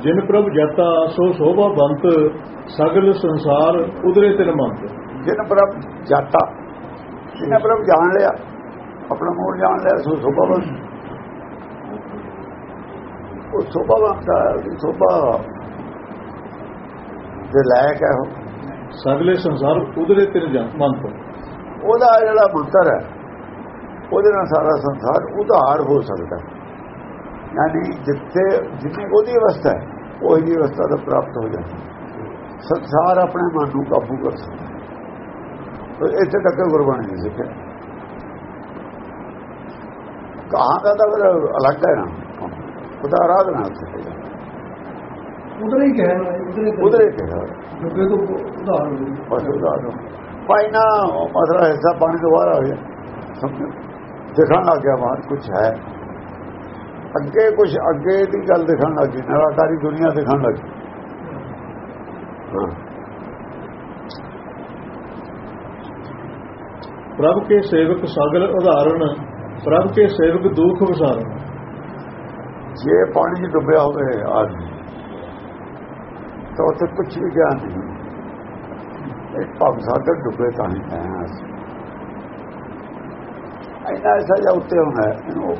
ਜਿਨ ਪ੍ਰਭ ਜਤਾ ਸੋ ਸੋਭਾ ਬੰਤ ਸਗਲ ਸੰਸਾਰ ਉਦਰੇ ਤਿਨ ਮੰਤ ਜਿਨ ਪ੍ਰਭ ਜਾਤਾ ਜਿਹਨੇ ਪ੍ਰਭ ਜਾਣ ਲਿਆ ਆਪਣਾ ਮੂਲ ਜਾਣ ਲਿਆ ਸੋ ਸੁਭਾਵਨ ਉਹ ਸੁਭਾਵਨ ਦਾ ਉਹਦੀ ਸੋਭਾ ਦੇ ਲਾਇਕ ਹੈ ਉਹ। ਸਗਲੇ ਸੰਸਾਰ ਉਦਰੇ ਤਿਨ ਜਨ- ਮੰਤ ਉਹਦਾ ਜਿਹੜਾ ਮੰਤਰ ਹੈ ਉਹਦੇ ਨਾਲ ਸਾਰਾ ਸੰਸਾਰ ਉਧਾਰ ਹੋ ਸਕਦਾ ਹੈ। ਯਾਨੀ ਜਿੱਥੇ ਜਿੰਨੀ ਉਹਦੀ ਅਵਸਥਾ ਹੈ ਉਹ ਹੀ ਅਵਸਥਾ ਦਾ ਪ੍ਰਾਪਤ ਹੋ ਜਾਂਦਾ। ਸੰਸਾਰ ਆਪਣੇ ਮਨ ਨੂੰ ਕਾਬੂ ਕਰ ਸਕਦਾ ਇੱਥੇ ਤੱਕ ਗੁਰਬਾਣੀ ਨਹੀਂ ਸਿੱਖਿਆ। ਕਹਾਂ ਦਾ ਤਾਂ ਅਲੱਗ ਹੈ ਨਾ। ਉਹਦਾ ਆਰਾਧਨਾ ਹੈ। ਉਧਰ ਹੀ ਕਹਿਣਾ ਉਧਰ ਹੀ ਉਧਰੇ ਕਿਹਾ ਡੁੱਬੇ ਤੋਂ ਉਦਾਹਰਨ ਬਸ ਉਧਾਰ ਭਾਈ ਨਾ ਮਸਲਾ ਹਿੱਸਾ ਪਾਣੀ ਤੋਂ ਬਾਹਰ ਆ ਗਿਆ। ਸਮਝੋ ਦਿਖਣ ਲੱਗ ਗਿਆ ਬਾਹਰ ਕੁਝ ਹੈ। ਅੱਗੇ ਕੁਝ ਅੱਗੇ ਦੀ ਗੱਲ ਦਿਖਣ ਲੱਗੀ ਨਿਰਾਕਾਰੀ ਦੁਨੀਆ ਦਿਖਣ ਲੱਗੀ ਪ੍ਰਭ ਕੇ ਸੇਵਕ ਸਗਲ ਉਦਾਹਰਣ ਪ੍ਰਭ ਕੇ ਸੇਵਕ ਦੁਖ ਵਿਸਾਰਨ ਜੇ ਪਾਣੀ 'ਚ ਡੁੱਬਿਆ ਹੋਵੇ ਆਦਮੀ ਤਾਂ ਉੱਥੇ ਕੁਝ ਵੀ ਗਿਆਨ ਨਹੀਂ। ਇਹ ਭਵ ਸਾਗਰ ਡੁੱਬੇ ਤਾਂ ਹੀ ਹੈ। ਐਸਾ ਜਿਹਾ ਉੱਤੇ ਹੁੰਦਾ ਹੈ, ਇਹਨੂੰ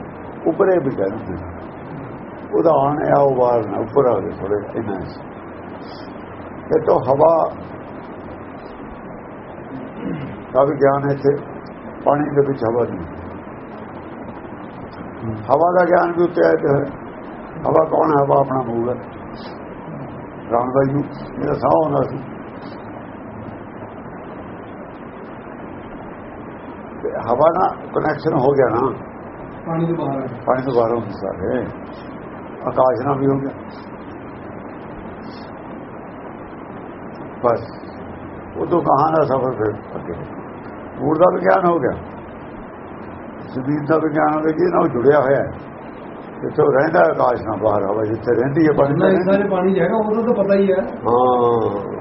ਉੱਪਰੇ ਵੀ ਕਹਿੰਦੇ ਨੇ। ਉਹਦਾ ਆਣ ਆ ਉਹ ਬਾਹਰ ਨਾ, ਉੱਪਰ ਆ ਗਏ ਥੋੜੇ ਇੰਨਾ ਇਹ ਤਾਂ ਹਵਾ ਦਾ ਵੀ ਗਿਆਨ ਹੈ ਇੱਥੇ, ਪਾਣੀ ਦੇ ਵਿੱਚ ਹਵਾ ਨਹੀਂ ਹਵਾ ਦਾ ਗਿਆਨ ਵੀ ਉੱਤੇ ਆਇਆ ਹੈ। ਹਵਾ ਕੌਣ ਹੈ? ਹਵਾ ਆਪਣਾ ਮੂਲ ਹੈ। ਰਾਮ ਦਾ ਯੂ ਮੇਰਾ ਸਾਹ ਹੁੰਦਾ ਸੀ। ਹਵਾ ਨਾਲ ਕਨੈਕਸ਼ਨ ਹੋ ਗਿਆ ਨਾ। ਪਾਣੀ ਤੋਂ ਬਾਹਰ ਆ ਗਿਆ। ਪਾਣੀ ਤੋਂ ਬਾਹਰ ਹੁੰਦੇ ਸਾਰੇ। ਆਕਾਸ਼ ਨਾਲ ਵੀ ਹੋ ਗਿਆ। ਬਸ। ਉਦੋਂ ਕਹਾਂ ਦਾ ਸਫਰ ਫਿਰ ਅੱਗੇ। ਮੂੜ ਦਾ ਵਿਗਿਆਨ ਹੋ ਗਿਆ। ਜ਼ਮੀਨ ਦਾ ਵਿਗਿਆਨ ਹੋ ਗਿਆ। ਜਿਹਦੇ ਨਾਲ ਉਹ ਜੁੜਿਆ ਹੋਇਆ ਹੈ। ਜਿੱਥੇ ਉਹ ਰਹਿੰਦਾ ਹੈ ਆਕਾਸ਼ ਨਾਲ ਬਾਹਰ ਹਵਾ ਜਿੱਥੇ ਰਹਿੰਦੀ ਹੈ ਪਾਣੀ ਨਾਲ ਜੇ ਪਾਣੀ ਹੈਗਾ ਉਹਦਾ ਤਾਂ ਪਤਾ ਹੀ ਹੈ। ਹਾਂ।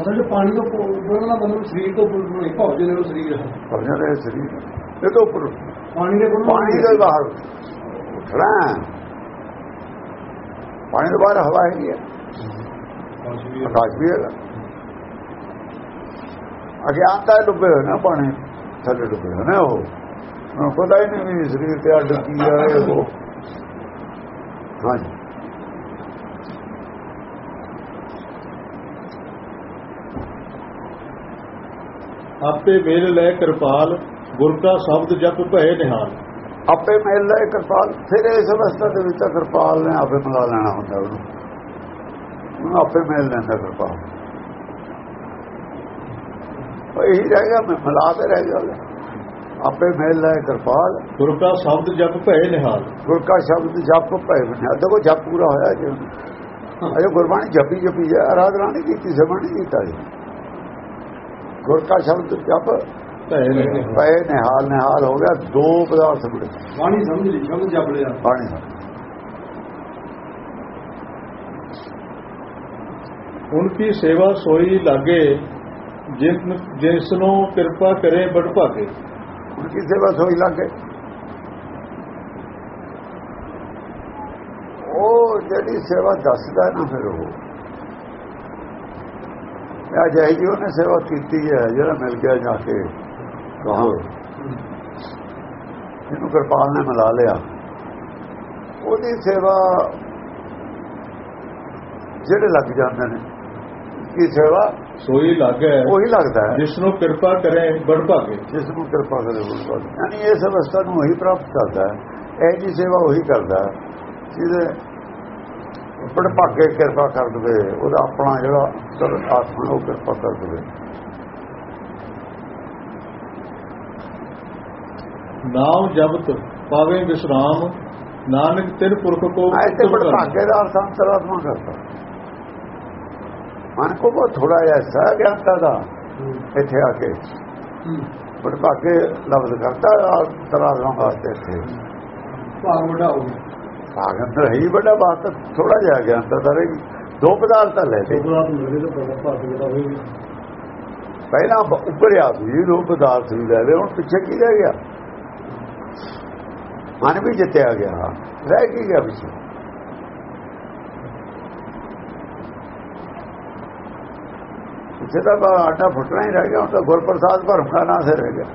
ਅਸਲ 'ਚ ਪਾਣੀ ਤੋਂ ਉੱਪਰ ਦਾ ਮਤਲਬ ਸਰੀਰ ਤੋਂ ਉੱਪਰ ਨੂੰ ਇੱਕ ਹੋ ਜਿਹੜਾ ਸਰੀਰ ਹੈ। ਸਮਝਿਆ ਤੇ ਸਰੀਰ ਇਹ ਤੋਂ ਉੱਪਰ ਪਾਣੀ ਦੇ ਗੁਣ ਪਾਣੀ ਦੇ ਬਾਹਰ। ਉੱਠਣਾ। ਪਾਣੀ ਦੇ ਬਾਹਰ ਹਵਾ ਹੈਗੀ ਹੈ। ਆਕਾਸ਼ ਵੀ ਹੈਗਾ। ਅਗਿਆਨਤਾ ਡੁੱਬੇ ਹੋਏ ਨਾ ਪਾਣੀ। ਥੱਲੇ ਡੁੱਬੇ ਹੋਏ ਨੇ ਉਹ। ਉਹਨੂੰ ਪਤਾ ਹੀ ਨਹੀਂ ਵੀ ਸਰੀਰ ਤੇ ਅੱਡ ਕੀ ਆ ਉਹ। ਹਾਂਜੀ। ਆਪੇ ਮੇਲ ਲੈ ਕਿਰਪਾਲ। ਗੁਰ ਕਾ ਸ਼ਬਦ ਜਪ ਭਏ ਨਿਹਾਲ। ਆਪੇ ਮਿਲ ਲੈ ਕਿਰਪਾਲ ਫਿਰ ਇਸ ਅਵਸਥਾ ਦੇ ਵਿੱਚ ਤਾਂ ਕਿਰਪਾਲ ਨੇ ਆਪੇ ਮਿਲਾ ਲੈਣਾ ਹੁੰਦਾ ਉਹਨੂੰ। ਆਪੇ ਮਿਲ ਲੈਂਦਾ ਕਿਰਪਾਲ। ਉਹ ਇਹੀ ਰਹਿ ਗਿਆ ਮੈਂ ਮਿਲਾ ਕੇ ਰਹਿ ਗਿਆ। ਆਪੇ ਮਿਲ ਲੈ ਕਿਰਪਾਲ। ਗੁਰ ਕਾ ਸ਼ਬਦ ਜਪ ਭਏ ਨਿਹਾਲ। ਗੁਰ ਕਾ ਸ਼ਬਦ ਜਪ ਭੈ ਬਨਿਆ ਦੇਖੋ ਜਪ ਪੂਰਾ ਹੋਇਆ ਜੀ। ਅਜੇ ਗੁਰਬਾਣੀ ਜਪੀ ਜਪੀ ਜਾ ਆਰਾਧਨਾ ਨਹੀਂ ਕੀਤੀ ਨਹੀਂ ਕੀਤਾ ਜੀ। ਗੁਰ ਕਾ ਸ਼ਬਦ ਜਪ ਭਏ ਨਿਹਾਲ ਨਿਹਾਲ ਹੋ ਗਿਆ ਦੋ ਪਦਾਰਥ ਮਿਲੇ। ਪਾਣੀ ਸਮਝ ਲਈ ਸ਼ਬਦ ਜਪ ਲਿਆ। ਪਾਣੀ ਉਨਕੀ ਸੇਵਾ ਸੋਈ ਲਾਗੇ ਜਿਸ ਨੂੰ ਕਿਰਪਾ ਕਰੇ ਬੜ ਭਾਗੇ। ਹੁਣ ਕੀ ਸੇਵਾ ਸੋਈ ਲੱਗੇ? ਉਹ ਜਿਹੜੀ ਸੇਵਾ ਦੱਸਦਾ ਨਾ ਫਿਰ ਉਹ। ਆ ਜਾਈ ਜੀ ਉਹਨੇ ਸੇਵਾ ਕੀਤੀ ਹੈ ਜਿਹੜਾ ਮਿਲ ਗਿਆ ਜਾ ਕੇ। ਕਹਾਂ ਇਹਨੂੰ ਕਿਰਪਾਲ ਨੇ ਮਿਲਾ ਲਿਆ। ਉਹਦੀ ਸੇਵਾ ਜਿਹੜੇ ਲੱਗ ਜਾਂਦੇ ਨੇ। ਕੀ ਸੇਵਾ? ਸੋਈ ਲਾਗੇ ਉਹੀ ਲੱਗਦਾ ਜਿਸ ਨੂੰ ਕਿਰਪਾ ਕਰੇ ਬੜ ਭਾਗੇ। ਜਿਸ ਨੂੰ ਕਿਰਪਾ ਕਰੇ ਉਹ ਯਾਨੀ ਇਸ ਅਵਸਥਾ ਨੂੰ ਉਹੀ ਪ੍ਰਾਪਤ ਕਰਦਾ ਹੈ। ਇਹ ਜੀ ਸੇਵਾ ਉਹੀ ਕਰਦਾ ਹੈ ਜਿਹਦੇ ਬੜ ਭਾਗੇ ਕਿਰਪਾ ਕਰ ਦਵੇ ਉਹਦਾ ਆਪਣਾ ਜਿਹੜਾ ਆਤਮਾ ਉਹ ਕਿਰਪਾ ਕਰ ਦਵੇ। ਨਾਮ ਜਪਤ ਪਾਵੇ ਵਿਸਰਾਮ ਨਾਨਕ ਤਿਨ ਪੁਰਖ ਕੋ ਐਸੇ ਬੜ ਉਤਮ ਕਰਨਾ। ਭਾਗੇ ਦਾ ਅਰਥ ਅੰਤਰਾਤਮਾ ਕਰਦਾ। ਮਨ ਕੋ ਬਹੁਤ ਥੋੜਾ ਜਿਹਾ ਹਿੱਸਾ ਗਿਆਨਤਾ ਦਾ ਇੱਥੇ ਆ ਕੇ। ਬੜ ਭਾਗੇ ਲਫ਼ਜ਼ ਕਰਦਾ ਅੰਤਰਾਤਮਾ ਵਾਸਤੇ ਇੱਥੇ। ਭਾਗ ਵੱਡਾ ਹੋ ਗਿਆ ਭਾਗ ਅੰਦਰ ਹੈ ਬੜਾ ਬਾਤ ਥੋੜਾ ਜਿਹਾ ਗਿਆਨਤਾ ਦਾ ਰਹੇਗੀ ਦੋ ਪਦਾਰਥ ਲੈ ਲੈ ਤਾਂ ਵੱਡਾ ਪਹਿਲਾਂ ਬ- ਉੱਭਰਿਆ ਵੀ ਰੂਪ ਪਦਾਰਥ ਵੀ ਲੈ ਲਏ ਹੁਣ ਪਿੱਛੇ ਕੀ ਰਹਿ ਗਿਆ? ਮਨ ਵੀ ਜਿੱਤਿਆ ਗਿਆ ਰਹਿ ਕੀ ਗਿਆ ਵਿੱਚ ਜਿਹਦਾ ਬਾ ਆਟਾ ਫੁੱਟਣਾ ਹੀ ਰਹਿ ਗਿਆ ਉਹ ਤਾਂ ਗੁਰਪ੍ਰਸਾਦ ਭਰਮ ਦਾ ਨਾਂ ਸੇ ਰਹਿ ਗਿਆ।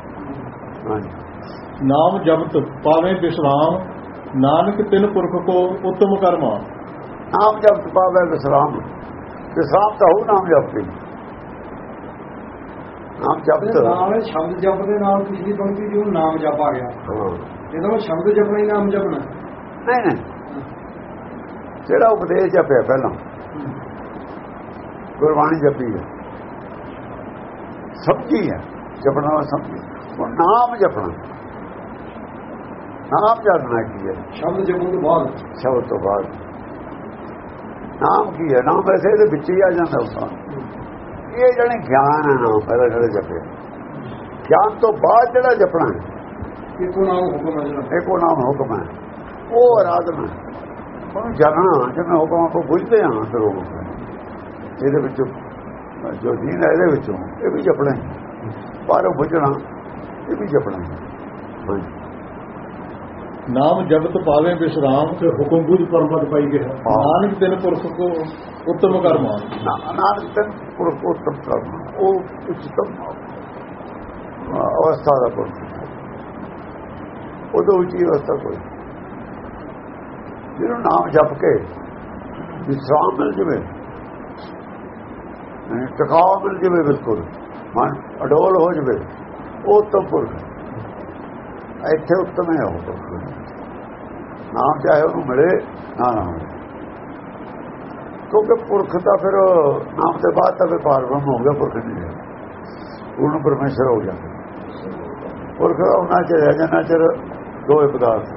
ਨਾਮ ਜਪਤ ਪਾਵੇਂ ਵਿਸਰਾਮ ਨਾਨਕ ਤਿੰਨ ਪੁਰਖ ਕੋ ਉਤਮ ਕਰਮਾ। ਨਾਮ ਜਪਤ ਪਾਵੇ ਵਿਸਰਾਮ। ਵਿਸਰਾਮ ਤਾਂ ਹੋ ਨਾਮ ਜਪਤੀ ਨਾਮ ਜਪਤ। ਨਾਮ ਸ਼ਬਦ ਜਪ ਦੇ ਨਾਲ ਪਿਛਲੀ ਪੰਕਤੀ ਦੀ ਉਹ ਨਾਮ ਜਪ ਆ ਗਿਆ। ਉਹ ਸ਼ਬਦ ਜਪਣਾ ਹੀ ਨਾਮ ਜਪਣਾ? ਨਹੀਂ ਨਹੀਂ। ਜਿਹੜਾ ਉਪਦੇਸ਼ ਜਪਿਆ ਪਹਿਲਾਂ ਗੁਰਬਾਣੀ ਜਪੀ ਹੈ। ਸਮਝੀ ਹੈ? ਜਪਣਾ ਸਮਝੀ ਉਹ ਨਾਮ ਜਪਣਾ। ਨਾਮ ਜਪਣਾ ਕੀ ਹੈ? ਸ਼ਬਦ ਜਪਣ ਤੋਂ ਬਾਅਦ। ਸ਼ਬਦ ਤੋਂ ਬਾਅਦ। ਨਾਮ ਕੀ ਹੈ? ਨਾਮ ਵੈਸੇ ਇਹਦੇ ਵਿੱਚ ਹੀ ਆ ਜਾਂਦਾ ਉਸਾ ਇਹ ਜਿਹੜੇ ਗਿਆਨ ਹੈ ਨਾਮ ਪਹਿਲਾਂ ਜਿਹੜਾ ਜਪਿਆ ਗਿਆਨ ਤੋਂ ਬਾਅਦ ਜਿਹੜਾ ਜਪਣਾ ਹੈ, ਕਿਤੋਂ ਨਾਮ ਹੁਕਮ ਹੈ ਜਿਹੜਾ? ਇਹ ਕੋ ਨਾਮ ਹੁਕਮ ਹੈ। ਉਹ ਆਰਾਧਨਾ ਜਾਣਨਾ ਜਿਵੇਂ ਹੁਕਮ ਆਪਾਂ ਬੁੱਝਦੇ ਹਾਂ ਫਿਰ ਉਹ ਇਹਦੇ ਵਿੱਚ ਜੋ ਦੀਨ ਹੈ ਇਹਦੇ ਵਿੱਚੋਂ ਇਹ ਵੀ ਜਪਣਾ ਹੈ। ਪਰ ਉਹ ਬੁੱਝਣਾ ਇਹ ਵੀ ਜਪਣਾ। ਨਾਮ ਜਪਤ ਪਾਵੇਂ ਵਿਸ਼ਰਾਮ ਤੇ ਹੁਕਮ ਬੁੱਝ ਪਰਮਪਦ ਪਾਈ ਗਿਆ। ਹਾਂ। ਨਾਨਕ ਤਿਨ ਪੁਰਖ ਕੋ ਉਤਮ ਕਰਮਾ ਨਾ- ਨਾਨਕ ਤਨ ਪੁਰਖੋਤਮ ਕਰਨਾ ਉਹ ਉਚਤਮ ਅਵਸਥਾ ਦਾ ਪੁਰਖ। ਉਦੋਂ ਉੱਚੀ ਅਵਸਥਾ ਕੋਈ? ਜਿਹਨੂੰ ਨਾਮ ਜਪ ਕੇ ਵਿਸਰਾਮ ਮਿਲ ਜਵੇ। ਅ, ਮਿਲ ਜਵੇ ਬਿਲਕੁਲ। ਮਨ ਅਡੋਲ ਹੋ ਜਵੇ। ਉਹ ਉੱਤਮ ਪੁਰਖ ਇੱਥੇ ਉੱਤਮ ਹੈ ਉਹ ਨਾਮ ਚਾਹੇ ਉਹਨੂੰ ਮਿਲੇ ਨਾ ਨਾ ਕਿਉਂਕਿ ਪੁਰਖ ਤਾਂ ਫਿਰ ਨਾਮ ਦੇ ਬਾਅਦ ਤਾਂ ਫਿਰ ਪਾਰਬ੍ਰਹਮ ਹੋ ਗਿਆ ਪੁਰਖ ਨਹੀਂ ਰਿਹਾ। ਪੂਰਨ ਪਰਮੇਸ਼ਰ ਹੋ ਗਿਆ। ਪੁਰਖ ਦਾ ਉਹਨਾਂ ਚ ਰਹਿ ਜਾਣਾ ਚਿਰ ਦੋ ਹੀ ਪਦਾਰਥ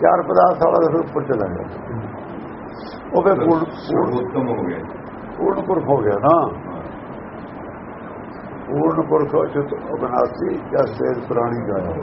ਚਾਰ ਪਦਾਰਥ ਵਾਲਾ ਫਿਰ ਉੱਪਰ ਚਲਾ ਗਿਆ ਉਹ ਫਿਰ ਪੂਰਨ ਹੋ ਗਿਆ। ਪੂਰਨ ਪੁਰਖ ਹੋ ਗਿਆ ਨਾ। ਪੂਰਨ ਪੁਰਖ ਚਿਤ ਅਬਨਾਸੀ ਜਾਂ ਸੇਜ ਪ੍ਰਾਣੀ ਗਾਇਆ